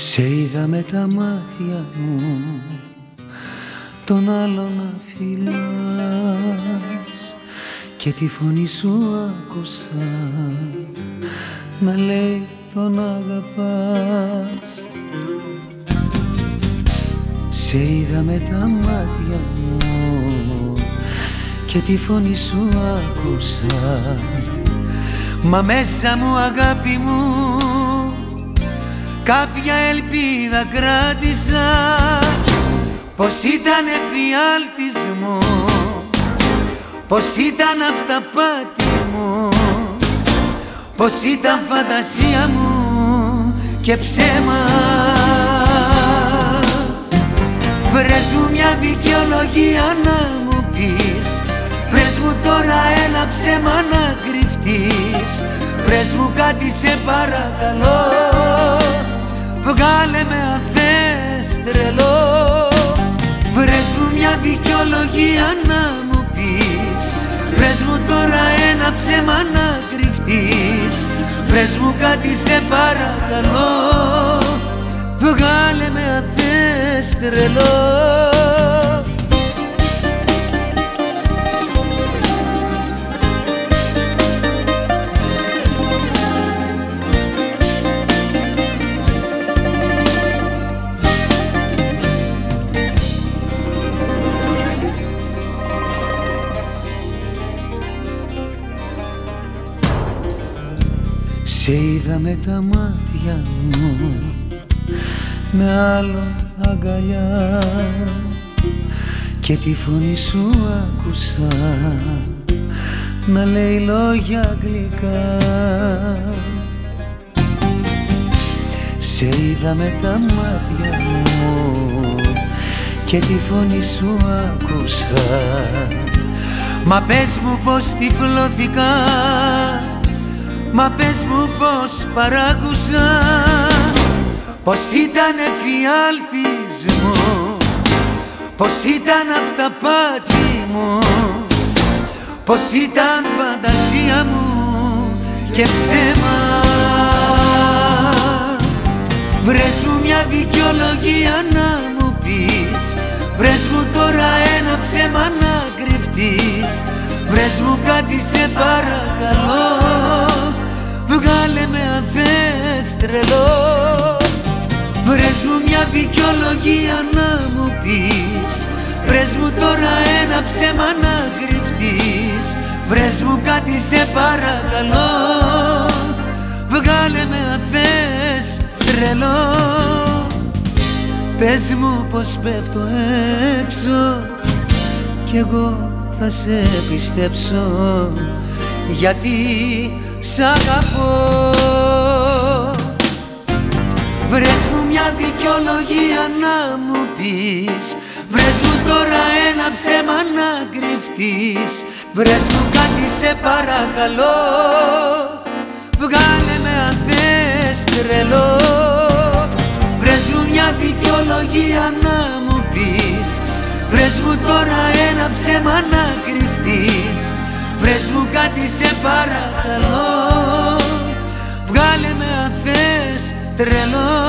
Σε είδα με τα μάτια μου τον άλλο να φυλάς και τη φωνή σου άκουσα να λέει τον αγαπάς Σε είδα με τα μάτια μου και τη φωνή σου άκουσα. Μα μέσα μου αγάπη μου κάποια ελπίδα κράτησα Πως ήταν εφιάλτης μου Πως ήταν αυταπάτη μου Πως ήταν φαντασία μου και ψέμα. Βρες μου μια δικαιολογία να μου πεις Βρες μου τώρα ένα ψέμα να κρυφτείς Βρες μου κάτι σε παρακαλώ Βγάλε με αν θες τρελό. Βρες μου μια δικαιολογία να μου πεις. Βρες μου τώρα ένα ψέμα να κρυφτείς. Βρες μου κάτι σε παρακαλώ. Βγάλε με αν θες τρελό Σε είδα με τα μάτια μου με άλλο αγκαλιά. Και τη φωνή σου άκουσα να λέει λόγια γλυκά Σε είδα με τα μάτια μου και τη φωνή σου άκουσα. Μα πες μου πως τυφλώθηκα Μα πες μου πως παράκουσα Πως ήταν εφιάλτης μου Πως ήταν αυταπάτη μου Πως ήταν φαντασία μου και ψέμα. Βρες μου μια δικαιολογία να μου πεις Βρες μου τώρα ένα ψέμα να κρυφτείς Βρες μου κάτι σε παρακαλώ δικαιολογία να μου πεις. Βρες μου τώρα ένα ψέμα να κρυφτείς. Βρες μου κάτι σε παρακαλώ. Βγάλε με αν θες τρελό. Πες μου πως πέφτω έξω κι εγώ θα σε πιστέψω. Γιατί σ' αγαπώ δικαιολογία να μου πεις. Βρες μου τώρα ένα ψέμα να κρυφτείς. Βρες μου κάτι σε παρακαλώ. Βγάλε με αν θες τρελό. Βρες μου μια δικαιολογία να μου πεις. Βρες μου τώρα ένα ψέμα να κρυφτείς. Βρες μου κάτι σε παρακαλώ. Βγάλε με αν θες τρελό